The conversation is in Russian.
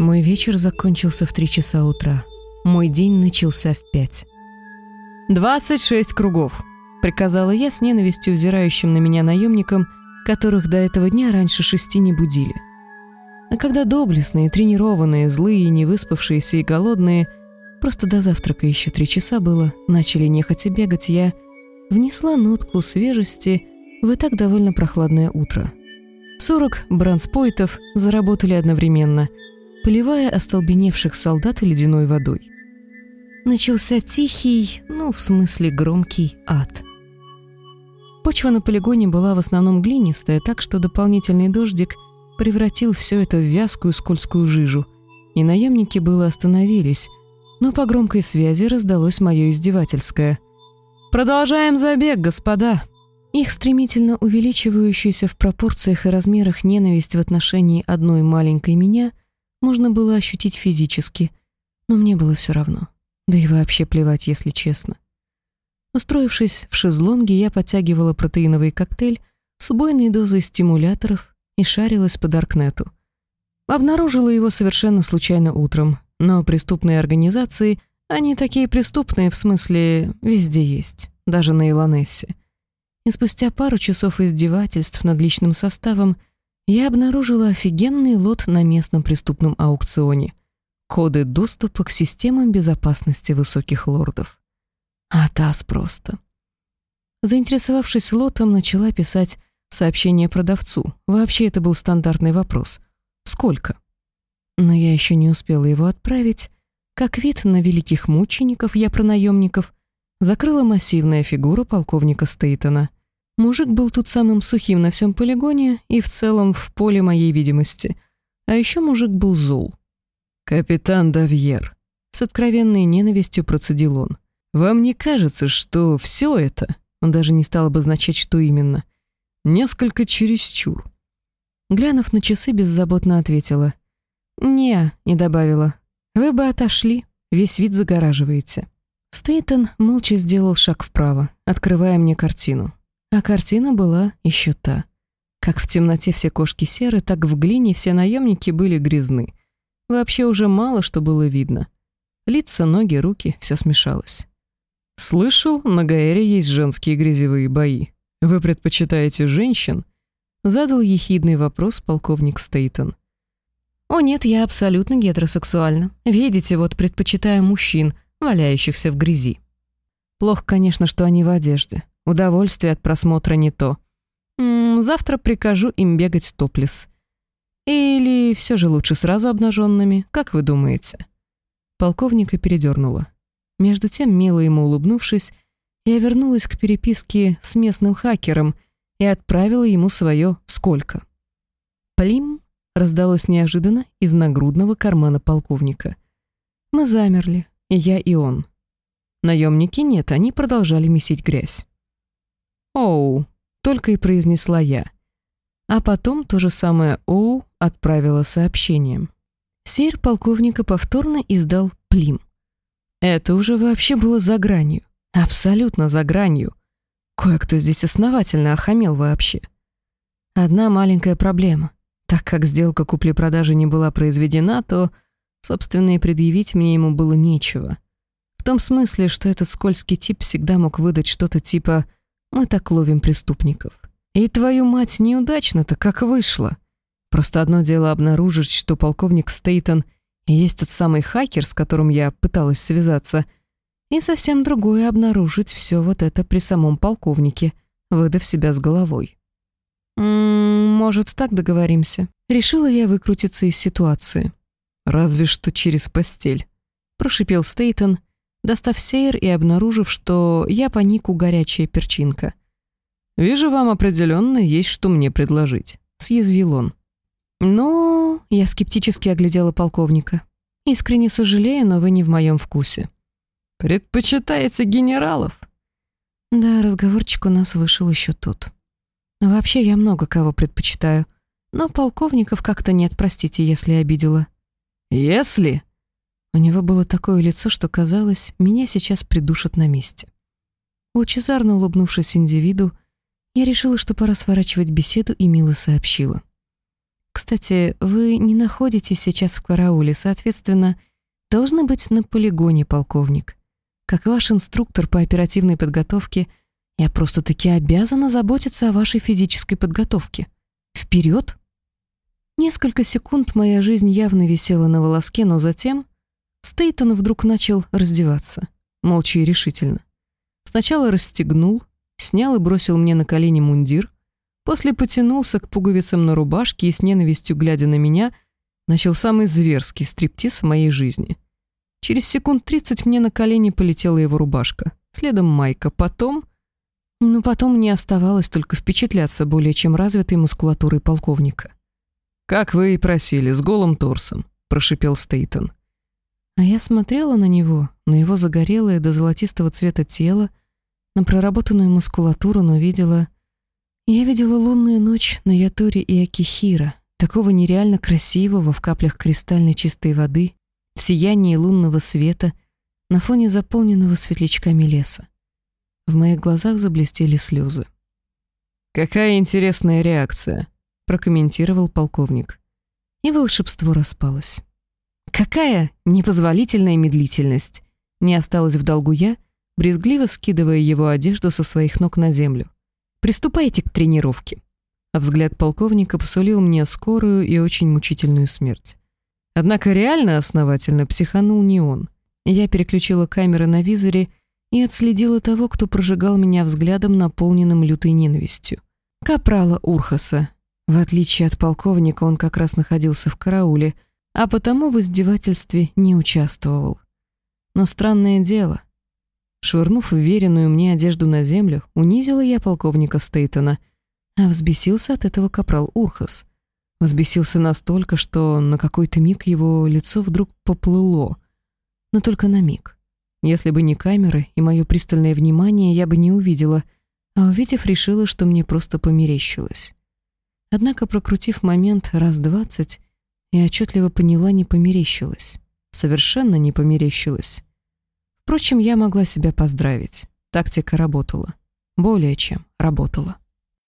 Мой вечер закончился в три часа утра. Мой день начался в пять. «Двадцать шесть кругов», — приказала я с ненавистью взирающим на меня наемникам, которых до этого дня раньше шести не будили. А когда доблестные, тренированные, злые, невыспавшиеся и голодные, просто до завтрака еще три часа было, начали нехотя бегать, я внесла нотку свежести в и так довольно прохладное утро. Сорок бранспойтов заработали одновременно, поливая остолбеневших солдат ледяной водой начался тихий, ну, в смысле громкий ад. Почва на полигоне была в основном глинистая, так что дополнительный дождик превратил все это в вязкую скользкую жижу, и наемники было остановились, но по громкой связи раздалось мое издевательское. «Продолжаем забег, господа!» Их стремительно увеличивающуюся в пропорциях и размерах ненависть в отношении одной маленькой меня можно было ощутить физически, но мне было все равно. Да и вообще плевать, если честно. Устроившись в шезлонге, я подтягивала протеиновый коктейль с убойной дозой стимуляторов и шарилась по Даркнету. Обнаружила его совершенно случайно утром, но преступные организации, они такие преступные, в смысле, везде есть, даже на Илонессе. И спустя пару часов издевательств над личным составом я обнаружила офигенный лот на местном преступном аукционе коды доступа к системам безопасности высоких лордов. А таз просто. Заинтересовавшись лотом, начала писать сообщение продавцу. Вообще это был стандартный вопрос. Сколько? Но я еще не успела его отправить, как вид на великих мучеников, я про наемников, закрыла массивная фигура полковника Стейтона. Мужик был тут самым сухим на всем полигоне и в целом в поле моей видимости. А еще мужик был зол. «Капитан Давьер», — с откровенной ненавистью процедил он, «вам не кажется, что все это, он даже не стал обозначать, что именно, несколько чересчур?» Глянув на часы, беззаботно ответила. «Не», — не добавила, «вы бы отошли, весь вид загораживаете». Стейтон молча сделал шаг вправо, открывая мне картину. А картина была еще та. Как в темноте все кошки серы, так в глине все наемники были грязны. Вообще уже мало что было видно. Лица, ноги, руки — все смешалось. «Слышал, на Гаэре есть женские грязевые бои. Вы предпочитаете женщин?» Задал ехидный вопрос полковник Стейтон. «О нет, я абсолютно гетеросексуальна. Видите, вот предпочитаю мужчин, валяющихся в грязи. Плохо, конечно, что они в одежде. Удовольствие от просмотра не то. М -м, завтра прикажу им бегать топлес. Или все же лучше сразу обнаженными, как вы думаете?» Полковника передернула. Между тем, мило ему улыбнувшись, я вернулась к переписке с местным хакером и отправила ему свое «сколько». «Плим» раздалось неожиданно из нагрудного кармана полковника. Мы замерли, и я, и он. Наемники нет, они продолжали месить грязь. «Оу», — только и произнесла я. А потом то же самое «оу» отправила сообщением. Сейр полковника повторно издал плим. Это уже вообще было за гранью. Абсолютно за гранью. Кое-кто здесь основательно охамел вообще. Одна маленькая проблема. Так как сделка купли-продажи не была произведена, то, собственно, и предъявить мне ему было нечего. В том смысле, что этот скользкий тип всегда мог выдать что-то типа «мы так ловим преступников». И твою мать неудачно-то как вышло. Просто одно дело обнаружить, что полковник Стейтон есть тот самый хакер, с которым я пыталась связаться, и совсем другое обнаружить все вот это при самом полковнике, выдав себя с головой. «М -м, «Может, так договоримся?» Решила я выкрутиться из ситуации. «Разве что через постель», — прошипел Стейтон, достав сейр и обнаружив, что я по нику горячая перчинка. «Вижу, вам определенно есть что мне предложить», — съязвил он. «Ну...» — я скептически оглядела полковника. «Искренне сожалею, но вы не в моем вкусе». «Предпочитаете генералов?» Да, разговорчик у нас вышел еще тот. Вообще, я много кого предпочитаю, но полковников как-то нет, простите, если обидела. «Если?» У него было такое лицо, что казалось, меня сейчас придушат на месте. Лучезарно улыбнувшись индивиду, я решила, что пора сворачивать беседу и мило сообщила. Кстати, вы не находитесь сейчас в карауле, соответственно, должны быть на полигоне, полковник. Как ваш инструктор по оперативной подготовке, я просто-таки обязана заботиться о вашей физической подготовке. Вперед! Несколько секунд моя жизнь явно висела на волоске, но затем Стейтон вдруг начал раздеваться, молча и решительно. Сначала расстегнул, снял и бросил мне на колени мундир, после потянулся к пуговицам на рубашке и с ненавистью, глядя на меня, начал самый зверский стриптиз в моей жизни. Через секунд тридцать мне на колени полетела его рубашка, следом майка, потом... Ну, потом мне оставалось только впечатляться более чем развитой мускулатурой полковника. «Как вы и просили, с голым торсом», — прошипел Стейтон. А я смотрела на него, на его загорелое до золотистого цвета тело, на проработанную мускулатуру, но видела... Я видела лунную ночь на Яторе и Акихира, такого нереально красивого в каплях кристальной чистой воды, в сиянии лунного света, на фоне заполненного светлячками леса. В моих глазах заблестели слезы. «Какая интересная реакция», — прокомментировал полковник. И волшебство распалось. «Какая непозволительная медлительность!» Не осталось в долгу я, брезгливо скидывая его одежду со своих ног на землю. «Приступайте к тренировке». А взгляд полковника посулил мне скорую и очень мучительную смерть. Однако реально основательно психанул не он. Я переключила камеры на визоре и отследила того, кто прожигал меня взглядом, наполненным лютой ненавистью. Капрала Урхаса. В отличие от полковника, он как раз находился в карауле, а потому в издевательстве не участвовал. Но странное дело. Швырнув веренную мне одежду на землю, унизила я полковника Стейтона, а взбесился от этого капрал Урхас. Взбесился настолько, что на какой-то миг его лицо вдруг поплыло. Но только на миг. Если бы не камеры и мое пристальное внимание, я бы не увидела, а увидев, решила, что мне просто померещилось. Однако, прокрутив момент раз двадцать, я отчетливо поняла, не померещилось. Совершенно не померещилось. Впрочем, я могла себя поздравить. Тактика работала. Более чем работала.